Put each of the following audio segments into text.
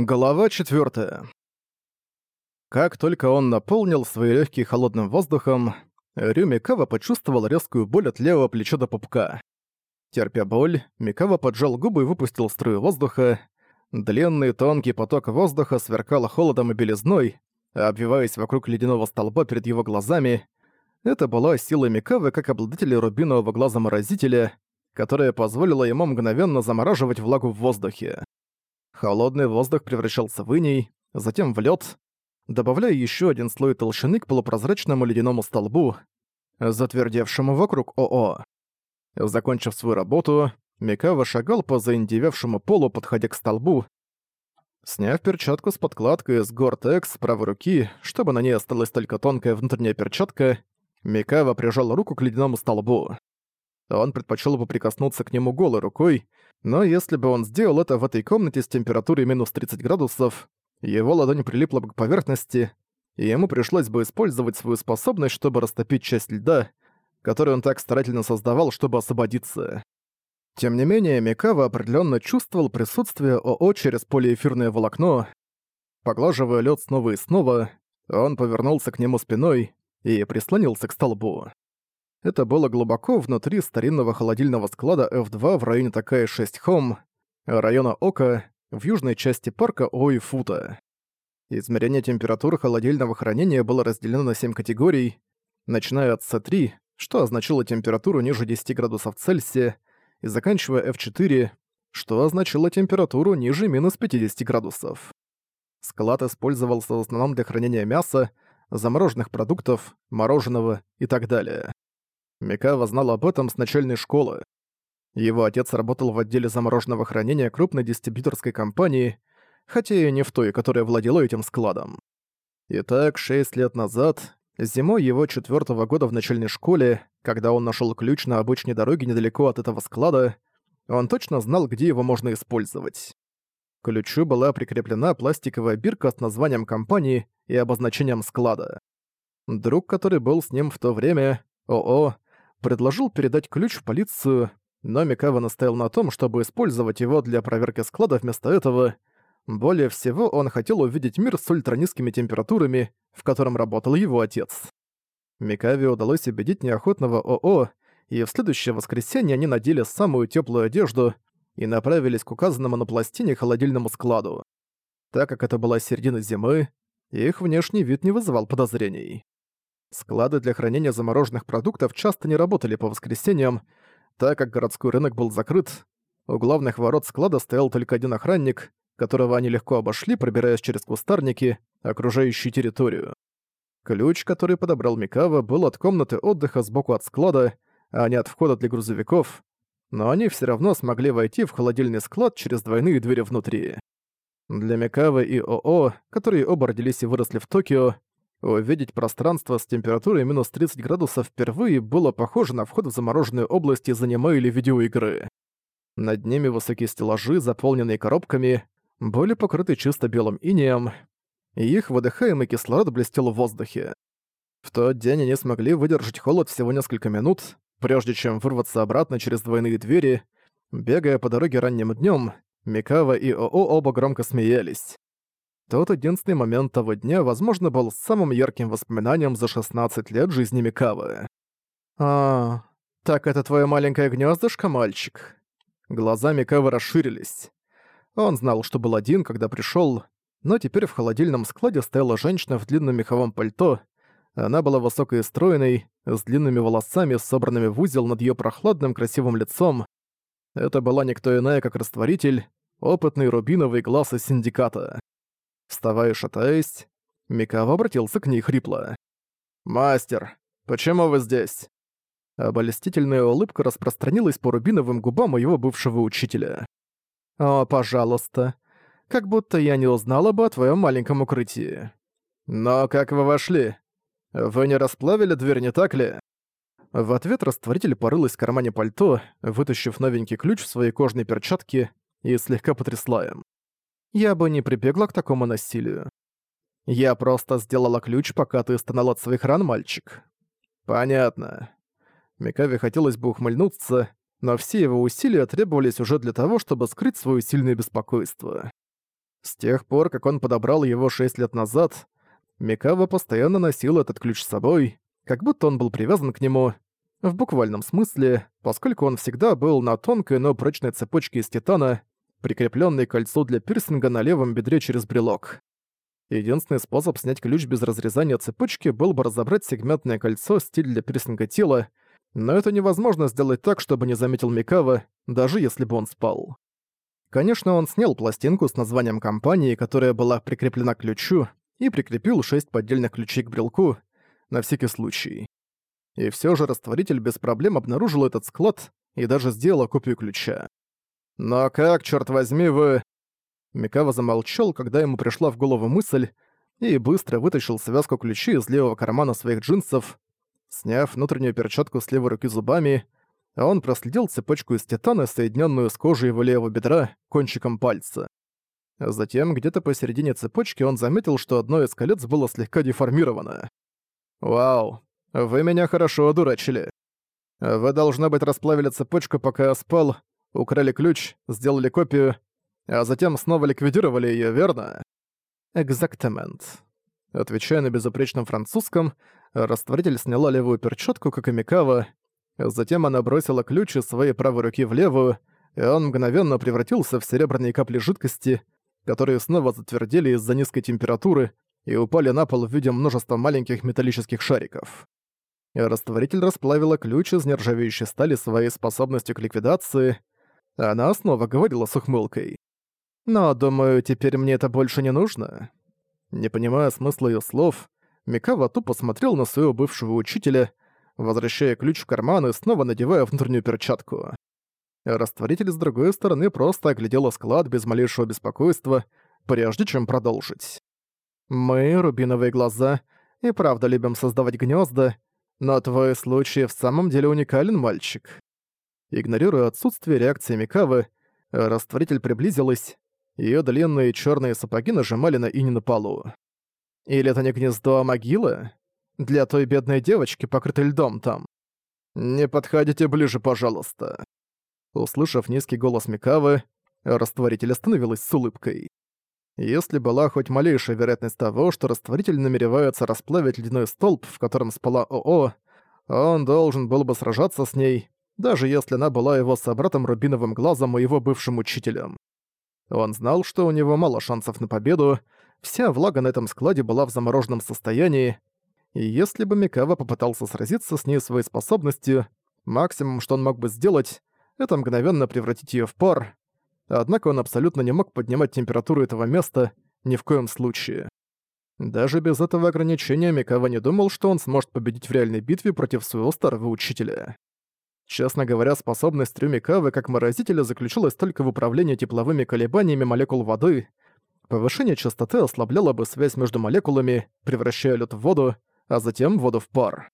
Глава 4. Как только он наполнил свои легкие холодным воздухом, Рю Микава почувствовал резкую боль от левого плеча до пупка. Терпя боль, Микава поджал губы и выпустил струю воздуха. Длинный тонкий поток воздуха сверкал холодом и белизной, обвиваясь вокруг ледяного столба перед его глазами. Это была сила Микавы как обладателя рубинового глаза морозителя, которая позволила ему мгновенно замораживать влагу в воздухе. Холодный воздух превращался в иней, затем в лед, добавляя еще один слой толщины к полупрозрачному ледяному столбу, затвердевшему вокруг ОО. Закончив свою работу, Микава шагал по заиндевевшему полу, подходя к столбу. Сняв перчатку с подкладкой из Гортекс с правой руки, чтобы на ней осталась только тонкая внутренняя перчатка, Микава прижал руку к ледяному столбу. Он предпочел бы прикоснуться к нему голой рукой, но если бы он сделал это в этой комнате с температурой минус 30 градусов, его ладонь прилипла бы к поверхности, и ему пришлось бы использовать свою способность, чтобы растопить часть льда, которую он так старательно создавал, чтобы освободиться. Тем не менее, Микава определенно чувствовал присутствие ОО через полиэфирное волокно. Поглаживая лед снова и снова, он повернулся к нему спиной и прислонился к столбу. Это было глубоко внутри старинного холодильного склада F2 в районе Такая-6 Хом, района Ока, в южной части парка Оуифута. Измерение температуры холодильного хранения было разделено на 7 категорий, начиная от C3, что означало температуру ниже 10 градусов Цельсия, и заканчивая F4, что означало температуру ниже минус 50 градусов. Склад использовался в основном для хранения мяса, замороженных продуктов, мороженого и так далее. Микава знал об этом с начальной школы. Его отец работал в отделе замороженного хранения крупной дистрибьюторской компании, хотя и не в той, которая владела этим складом. Итак, шесть лет назад, зимой его четвертого года в начальной школе, когда он нашел ключ на обычной дороге недалеко от этого склада, он точно знал, где его можно использовать. К ключу была прикреплена пластиковая бирка с названием компании и обозначением склада. Друг, который был с ним в то время, ООО, предложил передать ключ в полицию, но Микава настоял на том, чтобы использовать его для проверки склада вместо этого. Более всего, он хотел увидеть мир с ультранизкими температурами, в котором работал его отец. Микаве удалось убедить неохотного ОО, и в следующее воскресенье они надели самую теплую одежду и направились к указанному на пластине холодильному складу. Так как это была середина зимы, их внешний вид не вызывал подозрений. Склады для хранения замороженных продуктов часто не работали по воскресеньям, так как городской рынок был закрыт. У главных ворот склада стоял только один охранник, которого они легко обошли, пробираясь через кустарники, окружающие территорию. Ключ, который подобрал Микава, был от комнаты отдыха сбоку от склада, а не от входа для грузовиков, но они все равно смогли войти в холодильный склад через двойные двери внутри. Для Микавы и ОО, которые оба родились и выросли в Токио, Увидеть пространство с температурой минус 30 градусов впервые было похоже на вход в замороженную область из аниме или видеоигры. Над ними высокие стеллажи, заполненные коробками, были покрыты чисто белым инеем, и их выдыхаемый кислород блестел в воздухе. В тот день они смогли выдержать холод всего несколько минут, прежде чем вырваться обратно через двойные двери. Бегая по дороге ранним днем, Микава и ОО оба громко смеялись. Тот единственный момент того дня, возможно, был самым ярким воспоминанием за 16 лет жизни Микавы. «А, так это твое маленькое гнездышко, мальчик?» Глаза Микавы расширились. Он знал, что был один, когда пришел, но теперь в холодильном складе стояла женщина в длинном меховом пальто. Она была высокой и стройной, с длинными волосами, собранными в узел над ее прохладным красивым лицом. Это была никто иная, как растворитель, опытный рубиновый глаз из синдиката. Вставая шатаясь, Микава обратился к ней хрипло. «Мастер, почему вы здесь?» Обольстительная улыбка распространилась по рубиновым губам моего бывшего учителя. «О, пожалуйста. Как будто я не узнала бы о твоем маленьком укрытии». «Но как вы вошли? Вы не расплавили дверь, не так ли?» В ответ растворитель порылась в кармане пальто, вытащив новенький ключ в своей кожной перчатке и слегка потрясла им я бы не прибегла к такому насилию. Я просто сделала ключ, пока ты стонал от своих ран, мальчик. Понятно. Микаве хотелось бы ухмыльнуться, но все его усилия требовались уже для того, чтобы скрыть свое сильное беспокойство. С тех пор, как он подобрал его шесть лет назад, Микава постоянно носил этот ключ с собой, как будто он был привязан к нему, в буквальном смысле, поскольку он всегда был на тонкой, но прочной цепочке из титана, прикрепленной к кольцу для пирсинга на левом бедре через брелок. Единственный способ снять ключ без разрезания цепочки был бы разобрать сегментное кольцо стиль для пирсинга тела, но это невозможно сделать так, чтобы не заметил Микава, даже если бы он спал. Конечно, он снял пластинку с названием компании, которая была прикреплена к ключу, и прикрепил шесть поддельных ключей к брелку, на всякий случай. И все же растворитель без проблем обнаружил этот склад и даже сделал копию ключа. «Но как, черт возьми, вы...» Микава замолчал, когда ему пришла в голову мысль, и быстро вытащил связку ключей из левого кармана своих джинсов. Сняв внутреннюю перчатку с левой руки зубами, он проследил цепочку из титана, соединенную с кожей его левого бедра, кончиком пальца. Затем, где-то посередине цепочки, он заметил, что одно из колец было слегка деформировано. «Вау, вы меня хорошо одурачили. Вы, должно быть, расплавили цепочку, пока я спал, украли ключ, сделали копию, а затем снова ликвидировали её, верно? Экзактамент. Отвечая на безупречном французском, растворитель сняла левую перчатку, как и Микава, затем она бросила ключ из своей правой руки в левую, и он мгновенно превратился в серебряные капли жидкости, которые снова затвердели из-за низкой температуры и упали на пол в виде множества маленьких металлических шариков. Растворитель расплавила ключ из нержавеющей стали своей способностью к ликвидации. Она снова говорила с ухмылкой. «Но, думаю, теперь мне это больше не нужно». Не понимая смысла ее слов, Микава тупо смотрел на своего бывшего учителя, возвращая ключ в карман и снова надевая внутреннюю перчатку. Растворитель с другой стороны просто оглядела склад без малейшего беспокойства, прежде чем продолжить. «Мы, рубиновые глаза, и правда любим создавать гнезда, но твой случай в самом деле уникален, мальчик. Игнорируя отсутствие реакции Микавы, растворитель приблизилась, её длинные чёрные сапоги нажимали на ини на полу. Или это не гнездо, а могила? Для той бедной девочки, покрытой льдом там. Не подходите ближе, пожалуйста. Услышав низкий голос Микавы, растворитель остановилась с улыбкой. Если была хоть малейшая вероятность того, что растворитель намеревается расплавить ледяной столб, в котором спала ОО, он должен был бы сражаться с ней, даже если она была его собратом Рубиновым Глазом и его бывшим учителем. Он знал, что у него мало шансов на победу, вся влага на этом складе была в замороженном состоянии, и если бы Микава попытался сразиться с ней своей способностью, максимум, что он мог бы сделать, это мгновенно превратить ее в пар, Однако он абсолютно не мог поднимать температуру этого места ни в коем случае. Даже без этого ограничения Микава не думал, что он сможет победить в реальной битве против своего старого учителя. Честно говоря, способность Рю Микавы как морозителя заключалась только в управлении тепловыми колебаниями молекул воды. Повышение частоты ослабляло бы связь между молекулами, превращая лед в воду, а затем воду в пар.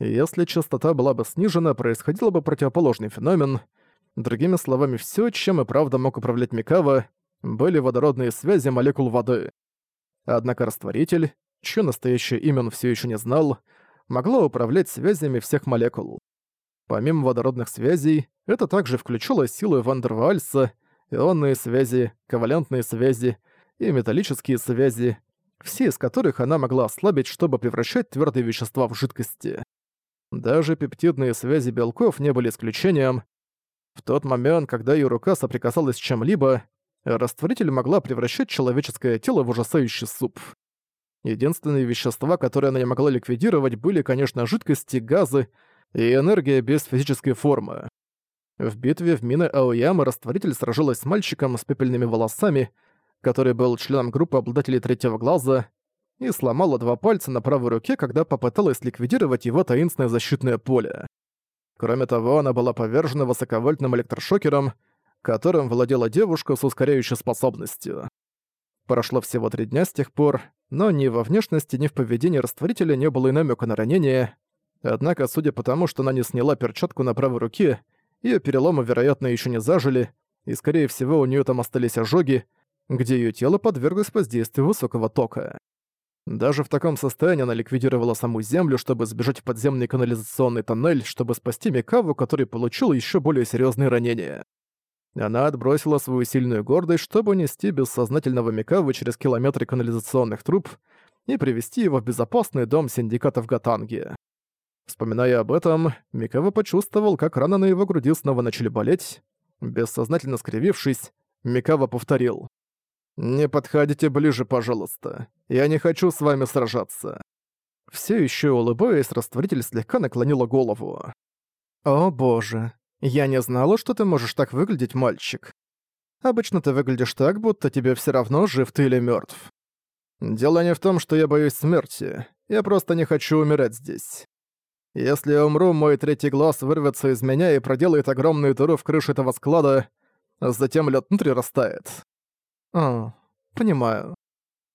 Если частота была бы снижена, происходил бы противоположный феномен — Другими словами, все, чем и правда мог управлять Микава, были водородные связи молекул воды. Однако растворитель, чье настоящее имя он все еще не знал, могла управлять связями всех молекул. Помимо водородных связей, это также включало силы Вандервальса, ионные связи, ковалентные связи и металлические связи, все из которых она могла ослабить, чтобы превращать твердые вещества в жидкости. Даже пептидные связи белков не были исключением, в тот момент, когда ее рука соприкасалась с чем-либо, растворитель могла превращать человеческое тело в ужасающий суп. Единственные вещества, которые она не могла ликвидировать, были, конечно, жидкости, газы и энергия без физической формы. В битве в мины Аоямы растворитель сражалась с мальчиком с пепельными волосами, который был членом группы обладателей третьего глаза, и сломала два пальца на правой руке, когда попыталась ликвидировать его таинственное защитное поле. Кроме того, она была повержена высоковольтным электрошокером, которым владела девушка с ускоряющей способностью. Прошло всего три дня с тех пор, но ни во внешности, ни в поведении растворителя не было и намека на ранение. Однако, судя по тому, что она не сняла перчатку на правой руке, ее переломы, вероятно, еще не зажили, и, скорее всего, у нее там остались ожоги, где ее тело подверглось воздействию высокого тока. Даже в таком состоянии она ликвидировала саму Землю, чтобы сбежать в подземный канализационный тоннель, чтобы спасти Микаву, который получил еще более серьезные ранения. Она отбросила свою сильную гордость, чтобы нести бессознательного Микавы через километры канализационных труб и привести его в безопасный дом синдиката в Гатанге. Вспоминая об этом, Микава почувствовал, как раны на его груди снова начали болеть. Бессознательно скривившись, Микава повторил. «Не подходите ближе, пожалуйста. Я не хочу с вами сражаться». Все еще улыбаясь, растворитель слегка наклонила голову. «О боже, я не знала, что ты можешь так выглядеть, мальчик. Обычно ты выглядишь так, будто тебе все равно, жив ты или мертв. Дело не в том, что я боюсь смерти. Я просто не хочу умирать здесь. Если я умру, мой третий глаз вырвется из меня и проделает огромную дыру в крыше этого склада, затем лед внутри растает. «А, понимаю».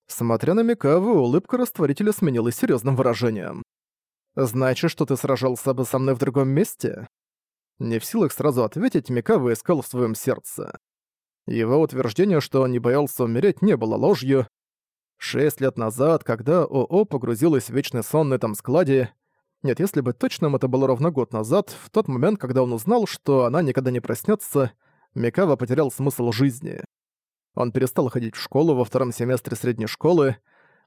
Смотря на Микаву, улыбка растворителя сменилась серьезным выражением. «Значит, что ты сражался бы со мной в другом месте?» Не в силах сразу ответить, Микава искал в своем сердце. Его утверждение, что он не боялся умереть, не было ложью. Шесть лет назад, когда ОО погрузилась в вечный сон на этом складе, нет, если быть точным, это было ровно год назад, в тот момент, когда он узнал, что она никогда не проснется, Микава потерял смысл жизни. Он перестал ходить в школу во втором семестре средней школы,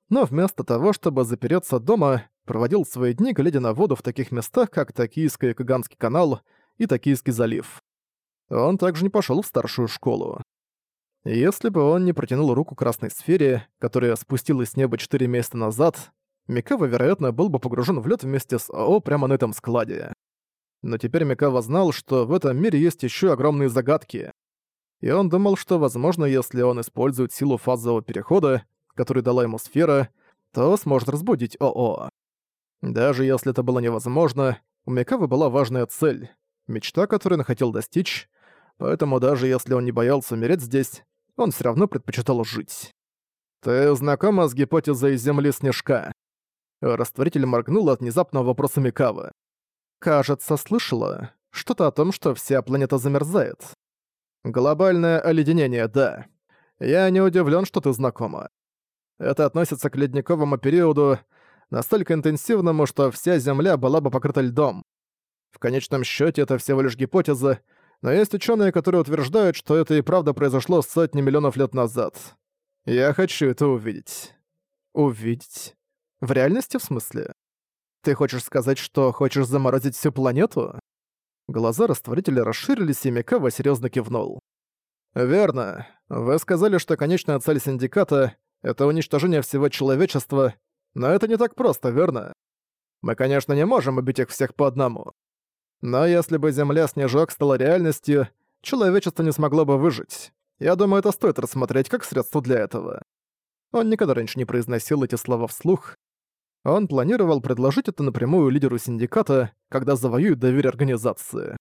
но вместо того, чтобы запереться дома, проводил свои дни, глядя на воду в таких местах, как Токийский Каганский канал и Токийский залив. Он также не пошел в старшую школу. Если бы он не протянул руку красной сфере, которая спустилась с неба 4 месяца назад, Микава, вероятно, был бы погружен в лед вместе с АО прямо на этом складе. Но теперь Микава знал, что в этом мире есть еще огромные загадки и он думал, что, возможно, если он использует силу фазового перехода, который дала ему сфера, то сможет разбудить ОО. Даже если это было невозможно, у Микавы была важная цель, мечта, которую он хотел достичь, поэтому даже если он не боялся умереть здесь, он все равно предпочитал жить. «Ты знакома с гипотезой Земли Снежка?» Растворитель моргнул от внезапного вопроса Микавы. «Кажется, слышала. Что-то о том, что вся планета замерзает. Глобальное оледенение, да. Я не удивлен, что ты знакома. Это относится к ледниковому периоду, настолько интенсивному, что вся Земля была бы покрыта льдом. В конечном счете это всего лишь гипотеза, но есть ученые, которые утверждают, что это и правда произошло сотни миллионов лет назад. Я хочу это увидеть. Увидеть? В реальности, в смысле? Ты хочешь сказать, что хочешь заморозить всю планету? Глаза растворителя расширились, и Микава серьезно кивнул. «Верно. Вы сказали, что конечная цель Синдиката — это уничтожение всего человечества, но это не так просто, верно? Мы, конечно, не можем убить их всех по одному. Но если бы Земля-снежок стала реальностью, человечество не смогло бы выжить. Я думаю, это стоит рассмотреть как средство для этого». Он никогда раньше не произносил эти слова вслух, он планировал предложить это напрямую лидеру синдиката, когда завоюет доверие организации.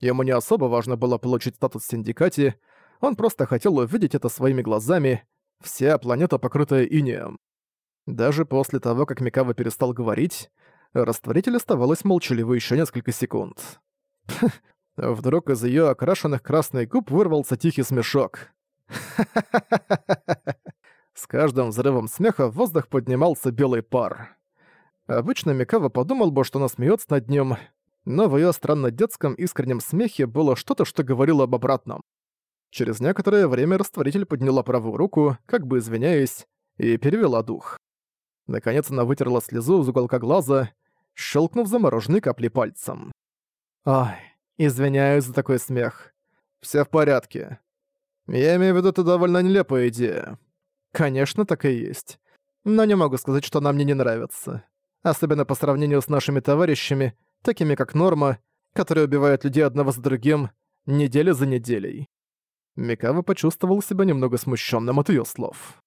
Ему не особо важно было получить статус в синдикате, он просто хотел увидеть это своими глазами, вся планета покрытая инеем. Даже после того, как Микава перестал говорить, растворитель оставалась молчаливой еще несколько секунд. Вдруг из ее окрашенных красной губ вырвался тихий смешок. С каждым взрывом смеха в воздух поднимался белый пар. Обычно Микава подумал бы, что она смеется над ним, но в ее странно детском искреннем смехе было что-то, что говорило об обратном. Через некоторое время растворитель подняла правую руку, как бы извиняясь, и перевела дух. Наконец она вытерла слезу из уголка глаза, щелкнув замороженной капли пальцем. «Ай, извиняюсь за такой смех. Все в порядке. Я имею в виду, это довольно нелепая идея. Конечно, так и есть. Но не могу сказать, что она мне не нравится. Особенно по сравнению с нашими товарищами, такими как Норма, которые убивают людей одного за другим, неделя за неделей. Микава почувствовал себя немного смущенным от ее слов.